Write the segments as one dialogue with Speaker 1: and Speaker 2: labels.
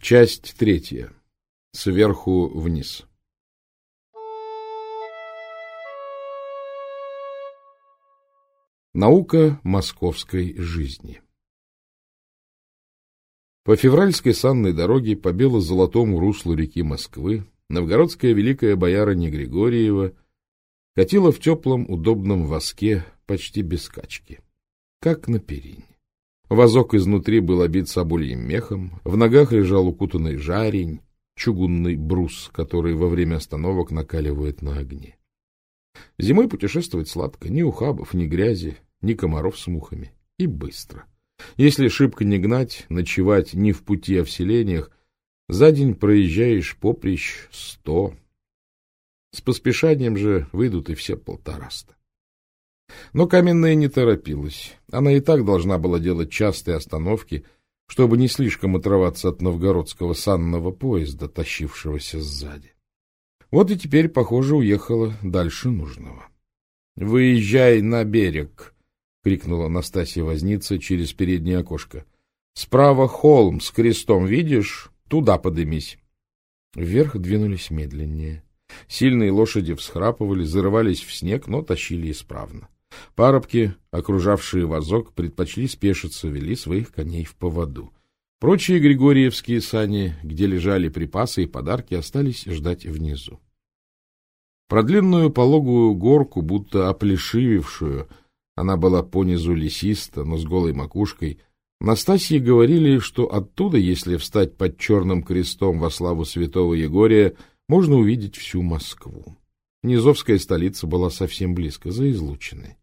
Speaker 1: Часть третья. Сверху вниз. Наука московской жизни По февральской санной дороге по бело-золотому руслу реки Москвы новгородская великая боярыня Григорьева катила в теплом удобном воске почти без качки, как на перине. Возок изнутри был обит собольем мехом, в ногах лежал укутанный жарень, чугунный брус, который во время остановок накаливают на огне. Зимой путешествовать сладко, ни ухабов, ни грязи, ни комаров с мухами. И быстро. Если шибко не гнать, ночевать не в пути, а в селениях, за день проезжаешь поприщ сто. С поспешанием же выйдут и все полтораста. Но Каменная не торопилась. Она и так должна была делать частые остановки, чтобы не слишком отрываться от новгородского санного поезда, тащившегося сзади. Вот и теперь, похоже, уехала дальше нужного. — Выезжай на берег! — крикнула Настасья Возница через переднее окошко. — Справа холм с крестом, видишь? Туда подымись. Вверх двинулись медленнее. Сильные лошади всхрапывали, зарывались в снег, но тащили исправно. Парубки, окружавшие вазок, предпочли спешиться, вели своих коней в поводу. Прочие григорьевские сани, где лежали припасы и подарки, остались ждать внизу. Про длинную пологую горку, будто оплешивившую, она была понизу лесиста, но с голой макушкой, Настасьи говорили, что оттуда, если встать под черным крестом во славу святого Егория, можно увидеть всю Москву. Низовская столица была совсем близко, за излучиной.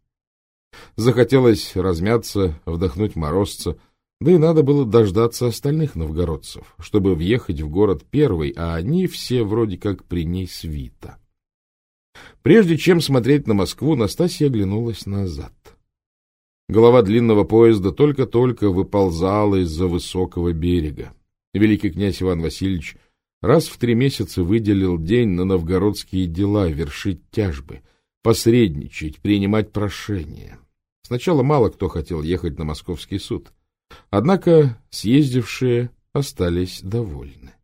Speaker 1: Захотелось размяться, вдохнуть морозца, да и надо было дождаться остальных новгородцев, чтобы въехать в город первый, а они все вроде как при ней свита. Прежде чем смотреть на Москву, Настасья оглянулась назад. Голова длинного поезда только-только выползала из-за высокого берега. Великий князь Иван Васильевич раз в три месяца выделил день на новгородские дела, вершить тяжбы, посредничать, принимать прошения. Сначала мало кто хотел ехать на московский суд. Однако съездившие остались довольны.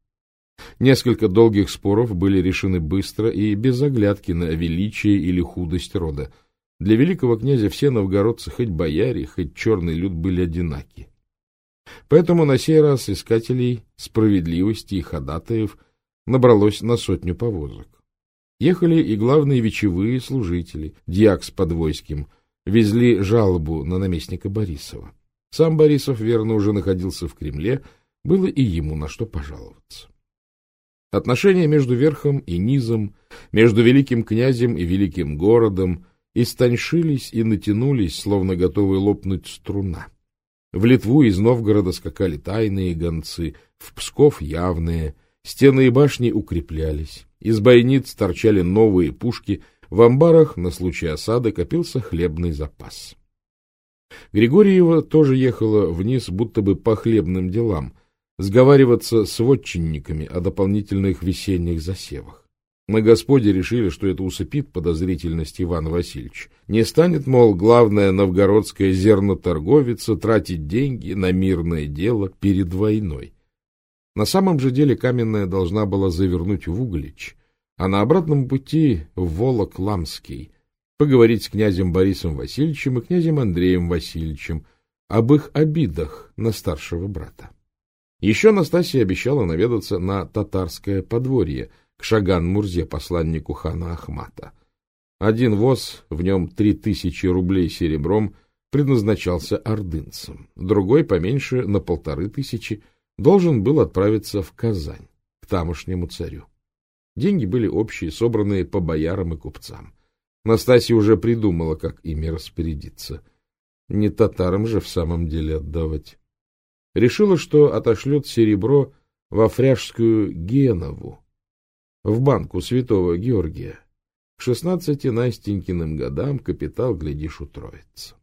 Speaker 1: Несколько долгих споров были решены быстро и без оглядки на величие или худость рода. Для великого князя все новгородцы, хоть бояре, хоть черный люд, были одинаки. Поэтому на сей раз искателей справедливости и ходатаев набралось на сотню повозок. Ехали и главные вечевые служители, дьяк с подвойским, везли жалобу на наместника Борисова. Сам Борисов, верно, уже находился в Кремле, было и ему на что пожаловаться. Отношения между верхом и низом, между великим князем и великим городом истоньшились и натянулись, словно готовые лопнуть струна. В Литву из Новгорода скакали тайные гонцы, в Псков явные, стены и башни укреплялись, из бойниц торчали новые пушки, в амбарах на случай осады копился хлебный запас. Григорьева тоже ехала вниз будто бы по хлебным делам, сговариваться с вотчинниками о дополнительных весенних засевах. На Господе решили, что это усыпит подозрительность Ивана Васильевича. Не станет, мол, главная новгородская зерноторговица тратить деньги на мирное дело перед войной. На самом же деле Каменная должна была завернуть в Углич, а на обратном пути в Волок-Ламский поговорить с князем Борисом Васильевичем и князем Андреем Васильевичем об их обидах на старшего брата. Еще Настасья обещала наведаться на татарское подворье — к Шаган-Мурзе, посланнику хана Ахмата. Один воз, в нем три тысячи рублей серебром, предназначался ордынцам, другой, поменьше, на полторы тысячи, должен был отправиться в Казань, к тамошнему царю. Деньги были общие, собранные по боярам и купцам. Настасья уже придумала, как ими распорядиться. Не татарам же в самом деле отдавать. Решила, что отошлет серебро во фряжскую Генову, в банку святого Георгия. К шестнадцати Настенькиным годам капитал, глядишь, утроится.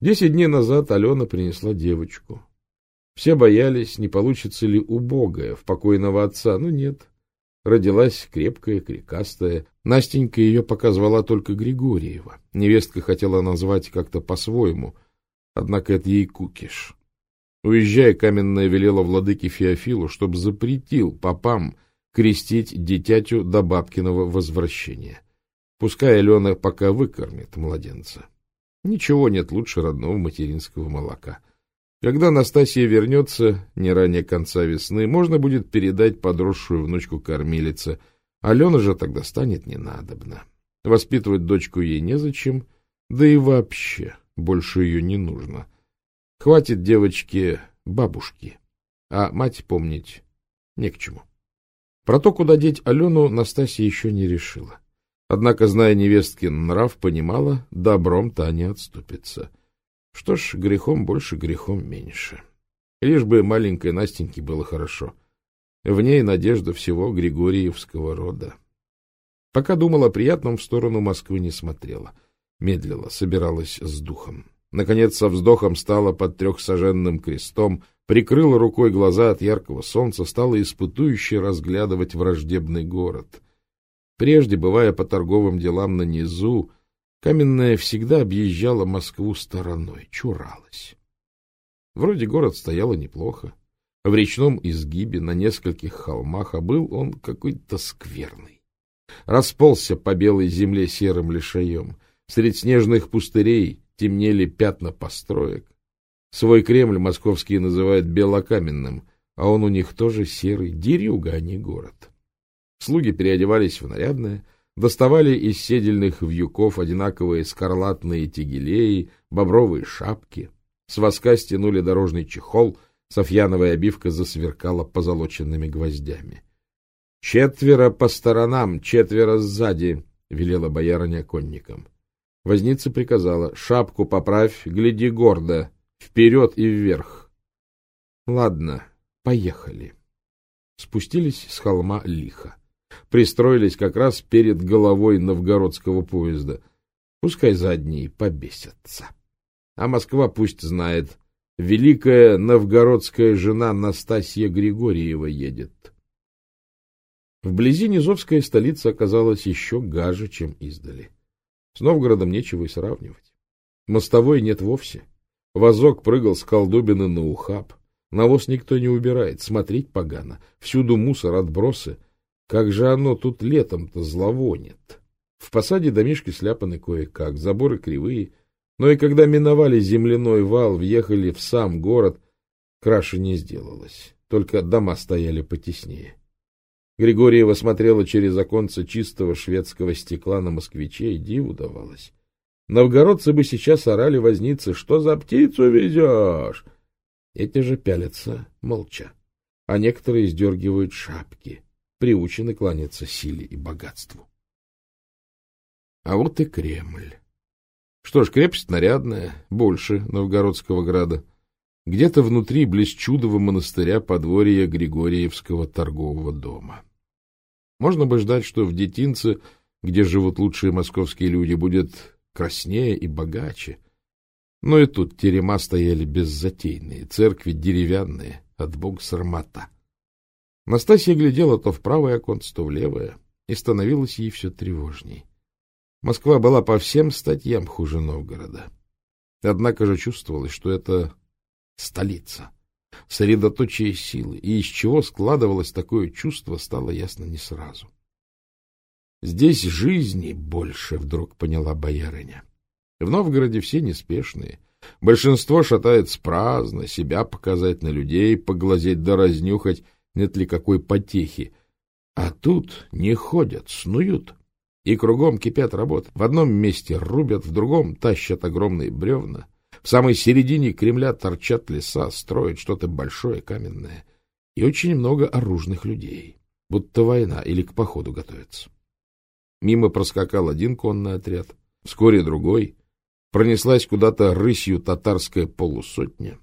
Speaker 1: Десять дней назад Алена принесла девочку. Все боялись, не получится ли убогая в покойного отца, но нет. Родилась крепкая, крикастая. Настенька ее пока звала только Григорьева. Невестка хотела назвать как-то по-своему, однако это ей кукиш. Уезжая, Каменная велела владыке Феофилу, чтобы запретил попам крестить дитятю до бабкиного возвращения. Пускай Алена пока выкормит младенца. Ничего нет лучше родного материнского молока. Когда Настасья вернется, не ранее конца весны, можно будет передать подросшую внучку кормилице. Алена же тогда станет ненадобна. Воспитывать дочку ей незачем, да и вообще больше ее не нужно. Хватит девочке бабушки, а мать помнить не к чему. Про то, куда деть Алену, Настасья еще не решила. Однако, зная невесткин нрав, понимала, добром та не отступится. Что ж, грехом больше, грехом меньше. Лишь бы маленькой Настеньке было хорошо. В ней надежда всего Григорьевского рода. Пока думала о приятном, в сторону Москвы не смотрела. Медлила, собиралась с духом. Наконец, со вздохом стала под трехсоженным крестом, прикрыла рукой глаза от яркого солнца, стала испытующе разглядывать враждебный город — Прежде, бывая по торговым делам на низу, Каменная всегда объезжала Москву стороной, чуралась. Вроде город стояло неплохо. В речном изгибе на нескольких холмах, а был он какой-то скверный. Расползся по белой земле серым лишаем. Средь снежных пустырей темнели пятна построек. Свой Кремль московские называют белокаменным, а он у них тоже серый, дерюга, а не город. Слуги переодевались в нарядное, доставали из седельных вьюков одинаковые скарлатные тегелеи, бобровые шапки. С воска стянули дорожный чехол, софьяновая обивка засверкала позолоченными гвоздями. — Четверо по сторонам, четверо сзади, — велела боярыня конникам. Возница приказала, — шапку поправь, гляди гордо, вперед и вверх. — Ладно, поехали. Спустились с холма лихо пристроились как раз перед головой новгородского поезда. Пускай задние побесятся. А Москва пусть знает, великая новгородская жена Настасья Григорьева едет. Вблизи Низовская столица оказалась еще гаже, чем издали. С Новгородом нечего и сравнивать. Мостовой нет вовсе. Возок прыгал с колдобины на ухаб. Навоз никто не убирает, смотреть погано. Всюду мусор, отбросы. Как же оно тут летом-то зловонит. В посаде домишки сляпаны кое-как, заборы кривые. Но и когда миновали земляной вал, въехали в сам город, краше не сделалось. Только дома стояли потеснее. Григорьева смотрела через оконце чистого шведского стекла на москвичей, диву давалось. Новгородцы бы сейчас орали возницы, что за птицу везешь? Эти же пялятся молча, а некоторые сдергивают шапки приучены кланяться силе и богатству. А вот и Кремль. Что ж, крепость нарядная, больше Новгородского града. Где-то внутри, близ чудового монастыря, подворья Григорьевского торгового дома. Можно бы ждать, что в Детинце, где живут лучшие московские люди, будет краснее и богаче. Но и тут терема стояли беззатейные, церкви деревянные, от бога сармата. Настасья глядела то в правое оконце, то в левое, и становилось ей все тревожней. Москва была по всем статьям хуже Новгорода. Однако же чувствовалось, что это столица, средоточие силы, и из чего складывалось такое чувство, стало ясно не сразу. Здесь жизни больше, вдруг поняла боярыня. В Новгороде все неспешные. Большинство шатается праздно, себя показать на людей, поглазеть да разнюхать, нет ли какой потехи. А тут не ходят, снуют. И кругом кипят работы. В одном месте рубят, в другом тащат огромные бревна. В самой середине Кремля торчат леса, строят что-то большое, каменное. И очень много оружных людей. Будто война или к походу готовятся. Мимо проскакал один конный отряд, вскоре другой. Пронеслась куда-то рысью татарская полусотня.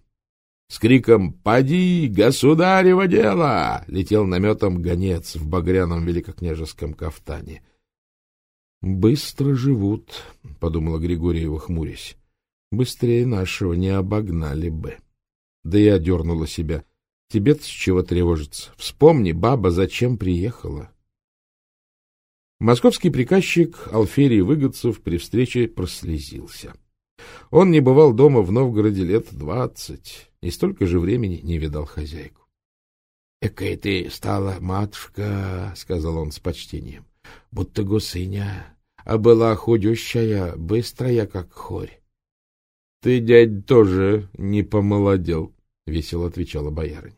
Speaker 1: С криком «Поди, государево дело!» летел наметом гонец в багряном великокняжеском кафтане. «Быстро живут», — подумала Григорьева, хмурясь. «Быстрее нашего не обогнали бы». Да я дернула себя. Тебе-то с чего тревожиться? Вспомни, баба, зачем приехала. Московский приказчик Алферий Выгодцев при встрече прослезился. Он не бывал дома в Новгороде лет двадцать и столько же времени не видал хозяйку. — Экая ты стала, матушка, — сказал он с почтением, — будто гусыня, а была худющая, быстрая, как хорь. — Ты, дядь, тоже не помолодел, — весело отвечала боярыня.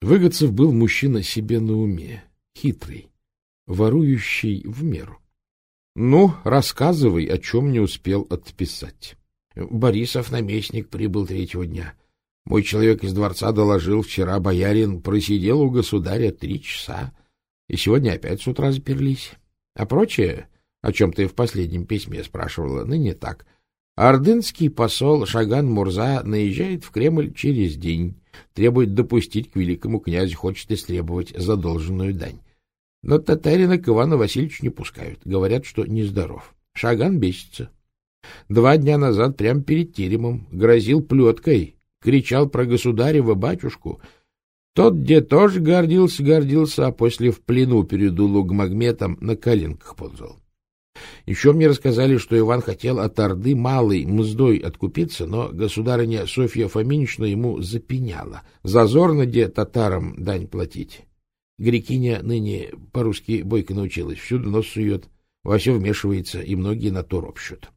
Speaker 1: Выгодцев был мужчина себе на уме, хитрый, ворующий в меру. Ну, рассказывай, о чем не успел отписать. Борисов наместник прибыл третьего дня. Мой человек из дворца доложил, вчера боярин просидел у государя три часа, и сегодня опять с утра заперлись. А прочее, о чем ты в последнем письме спрашивала, ныне так. Ордынский посол Шаган Мурза наезжает в Кремль через день, требует допустить к великому князю, хочет истребовать задолженную дань. Но татарина к Ивану Васильевичу не пускают. Говорят, что нездоров. Шаган бесится. Два дня назад, прямо перед теремом, грозил плеткой, кричал про государева батюшку. Тот, где тоже гордился, гордился, а после в плену перед Улугмагметом на коленках ползал. Еще мне рассказали, что Иван хотел от Орды малой мздой откупиться, но государыня Софья Фоминична ему запеняла. Зазорно где татарам дань платить. Грекиня ныне по-русски бойко научилась, всюду нос сует, во все вмешивается, и многие на то ропщут.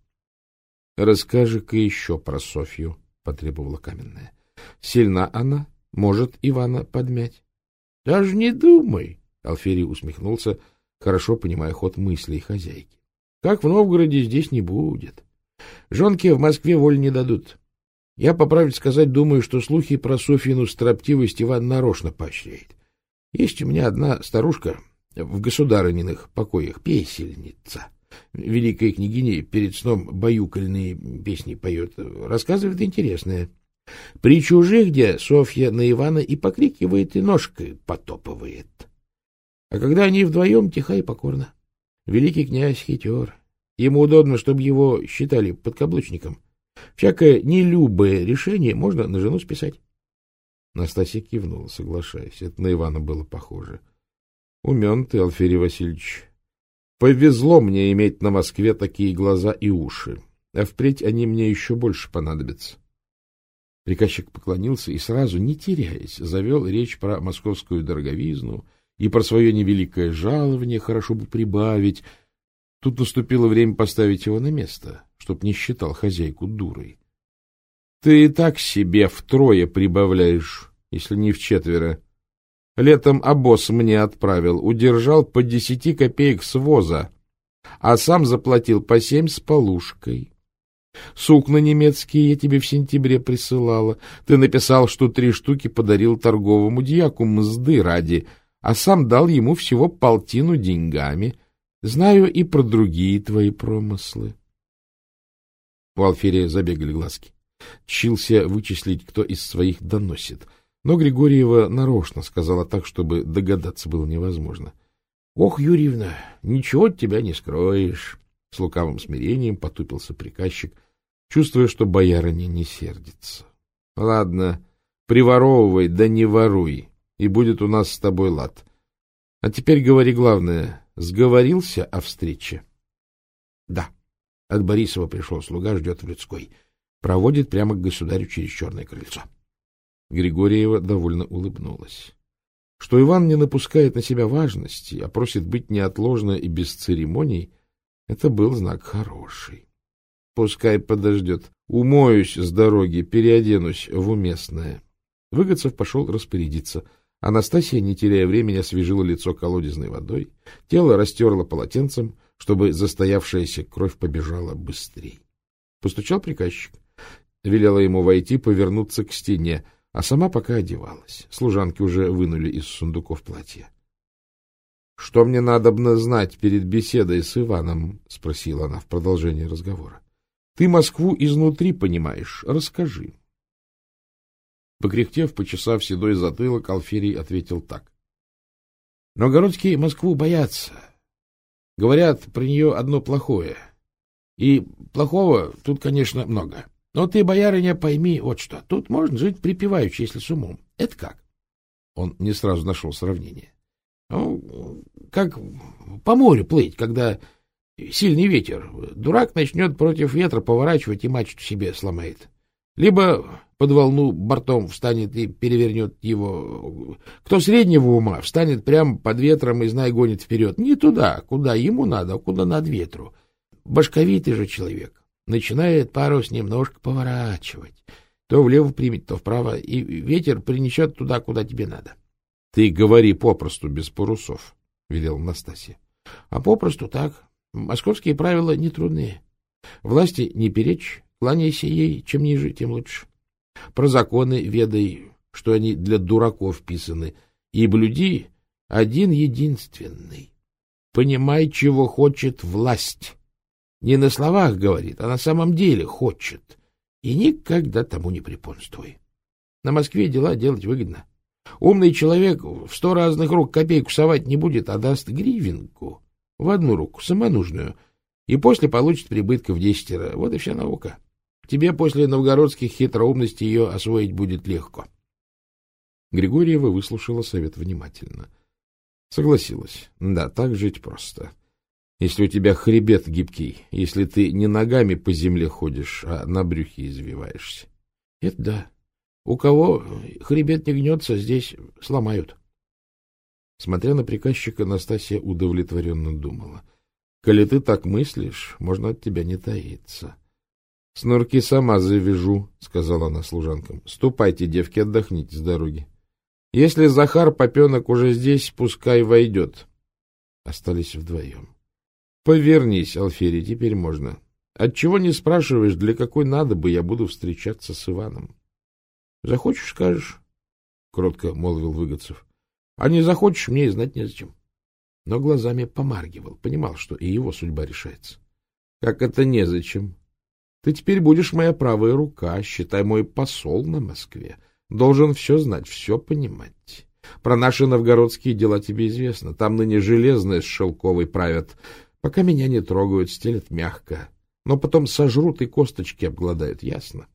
Speaker 1: — Расскажи-ка еще про Софью, — потребовала каменная. — Сильна она, может Ивана подмять. — Даже не думай, — Алферий усмехнулся, хорошо понимая ход мыслей хозяйки. — Как в Новгороде здесь не будет. Жонки в Москве воль не дадут. Я, по правде сказать, думаю, что слухи про Софьину строптивость Иван нарочно поощряет. Есть у меня одна старушка в государыниных покоях, песельница. Великая княгиня перед сном баюкальные песни поет. Рассказывает интересное. При чужих, где Софья на Ивана и покрикивает, и ножкой потопывает. А когда они вдвоем, тиха и покорно. Великий князь хитер. Ему удобно, чтобы его считали подкаблучником. Всякое нелюбое решение можно на жену списать. Настасья кивнула, соглашаясь. Это на Ивана было похоже. — Умен ты, Алферий Васильевич. Повезло мне иметь на Москве такие глаза и уши, а впредь они мне еще больше понадобятся. Приказчик поклонился и сразу, не теряясь, завел речь про московскую дороговизну и про свое невеликое жалование, хорошо бы прибавить. Тут наступило время поставить его на место, чтоб не считал хозяйку дурой. Ты и так себе втрое прибавляешь, если не в четверо. Летом обоз мне отправил, удержал по десяти копеек с воза, а сам заплатил по семь с полушкой. Сукна немецкие я тебе в сентябре присылала. Ты написал, что три штуки подарил торговому дьяку мзды ради, а сам дал ему всего полтину деньгами. Знаю и про другие твои промыслы. У Алферия забегали глазки. Чился вычислить, кто из своих доносит. Но Григорьева нарочно сказала так, чтобы догадаться было невозможно. — Ох, Юрьевна, ничего от тебя не скроешь! С лукавым смирением потупился приказчик, чувствуя, что боярыня не сердится. — Ладно, приворовывай, да не воруй, и будет у нас с тобой лад. А теперь говори главное. Сговорился о встрече? — Да. От Борисова пришел слуга, ждет в людской. — проводит прямо к государю через черное крыльцо. Григорьева довольно улыбнулась. Что Иван не напускает на себя важности, а просит быть неотложно и без церемоний, это был знак хороший. Пускай подождет. Умоюсь с дороги, переоденусь в уместное. Выгодцев пошел распорядиться. Анастасия, не теряя времени, освежила лицо колодезной водой, тело растерла полотенцем, чтобы застоявшаяся кровь побежала быстрее. Постучал приказчик велела ему войти, повернуться к стене, а сама пока одевалась. Служанки уже вынули из сундуков платья. — Что мне надобно знать перед беседой с Иваном? — спросила она в продолжении разговора. — Ты Москву изнутри понимаешь. Расскажи. Покряхтев, почесав седой затылок, Алферий ответил так. — Новгородские Москву боятся. Говорят про нее одно плохое. И плохого тут, конечно, много. — но ты, боярыня, пойми вот что. Тут можно жить припеваючи, если с умом. Это как? Он не сразу нашел сравнение. Ну, как по морю плыть, когда
Speaker 2: сильный ветер. Дурак начнет против ветра поворачивать и мачту себе сломает. Либо под волну бортом встанет и перевернет его. Кто среднего ума, встанет прямо под ветром и, знай, гонит вперед. Не туда, куда ему надо, а куда над ветру. Башковитый же человек начинает парус немножко поворачивать. То влево примет, то вправо, и ветер принесет туда, куда тебе надо.
Speaker 1: — Ты говори попросту, без парусов, — велел Настасья.
Speaker 2: — А попросту так. Московские правила не трудные. Власти не перечь, кланяйся ей, чем ниже, тем лучше. Про законы ведай, что они для дураков писаны, и блюди один единственный. Понимай, чего хочет власть. Не на словах говорит, а на самом деле хочет. И никогда тому не препонствуй. На Москве дела делать выгодно. Умный человек в сто разных рук копейку совать не будет, а даст гривенку в одну руку, самонужную, и после получит прибытка в десятеро. Вот и вся наука. Тебе после новгородских хитроумностей ее освоить будет легко.
Speaker 1: Григорьева выслушала совет внимательно. Согласилась. Да, так жить просто. Если у тебя хребет гибкий, если ты не ногами по земле ходишь, а на брюхе извиваешься.
Speaker 2: Это да. У кого хребет не гнется, здесь сломают.
Speaker 1: Смотря на приказчика, Настасья удовлетворенно думала. — Коли ты так мыслишь, можно от тебя не таиться. — Снурки сама завяжу, — сказала она служанкам. — Ступайте, девки, отдохните с дороги. Если Захар Попенок уже здесь, пускай войдет. Остались вдвоем. — Повернись, Алферий, теперь можно. Отчего не спрашиваешь, для какой надо бы я буду встречаться с Иваном? — Захочешь, скажешь, — кротко молвил Выгодцев. — А не захочешь, мне и знать незачем. Но глазами помаргивал, понимал, что и его судьба решается. — Как это незачем? Ты теперь будешь моя правая рука, считай мой посол на Москве. Должен все знать, все понимать. Про наши новгородские дела тебе известно. Там ныне железные с шелковой правят. Пока меня не трогают, стелят мягко. Но потом сожрут и косточки обгладают, ясно?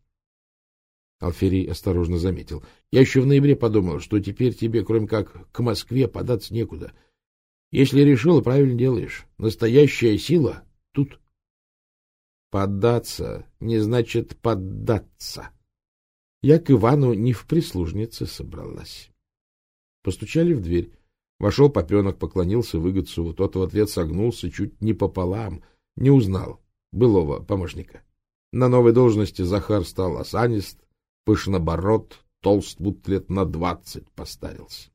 Speaker 1: — Алферий осторожно заметил. — Я еще в ноябре подумал, что теперь тебе, кроме как к Москве, податься некуда. Если решил, правильно делаешь. Настоящая сила тут. Поддаться не значит поддаться. Я к Ивану не в прислужнице собралась. Постучали в дверь. Вошел попенок, поклонился выгодцу. Тот в ответ согнулся чуть не пополам. Не узнал былого помощника. На новой должности Захар стал осанист, пышнобород, толст, будто лет на двадцать постарился.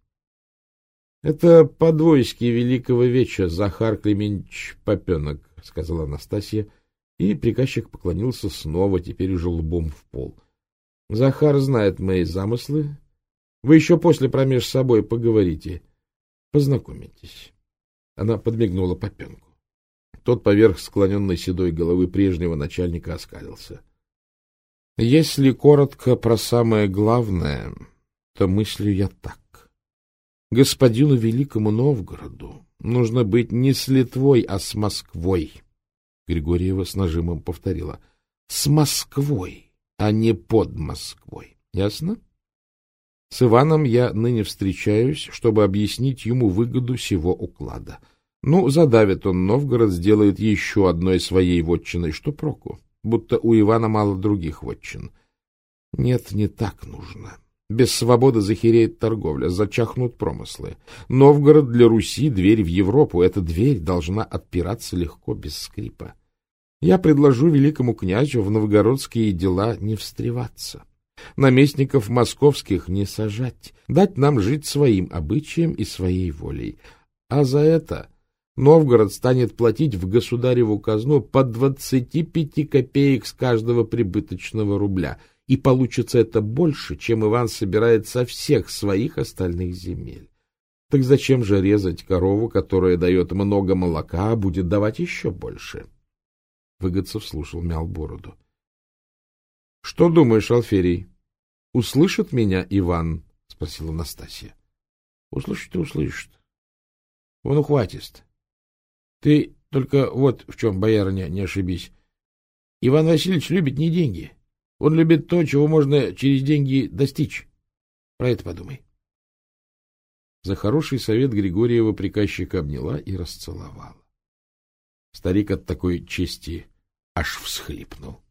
Speaker 1: — Это подвойски великого веча Захар Клеменч Попенок, — сказала Анастасия, и приказчик поклонился снова, теперь уже лбом в пол. — Захар знает мои замыслы. Вы еще после промеж собой поговорите. Познакомитесь. Она подмигнула Попенку. Тот поверх склоненной седой головы прежнего начальника оскалился. Если коротко про самое главное, то мыслю я так. Господину Великому Новгороду нужно быть не с Литвой, а с Москвой. Григорьева с нажимом повторила. С Москвой, а не под Москвой. Ясно? С Иваном я ныне встречаюсь, чтобы объяснить ему выгоду сего уклада. Ну, задавит он Новгород, сделает еще одной своей вотчиной. Что проку? будто у Ивана мало других вотчин. Нет, не так нужно. Без свободы захереет торговля, зачахнут промыслы. Новгород для Руси — дверь в Европу. Эта дверь должна отпираться легко, без скрипа. Я предложу великому князю в новгородские дела не встреваться, наместников московских не сажать, дать нам жить своим обычаем и своей волей. А за это Новгород станет платить в государеву казну по 25 копеек с каждого прибыточного рубля, и получится это больше, чем Иван собирает со всех своих остальных земель. Так зачем же резать корову, которая дает много молока, а будет давать еще больше? Выгодцев слушал, мял бороду. — Что думаешь, Алферий? Услышит меня Иван? — спросила Настасья. — Услышит и услышит. Он ухватист. Ты только вот в чем, боярыня, не ошибись. Иван Васильевич любит не деньги. Он любит то, чего можно через деньги достичь. Про это подумай. За хороший совет Григорьева приказчика обняла и расцеловала. Старик от такой чести аж всхлипнул.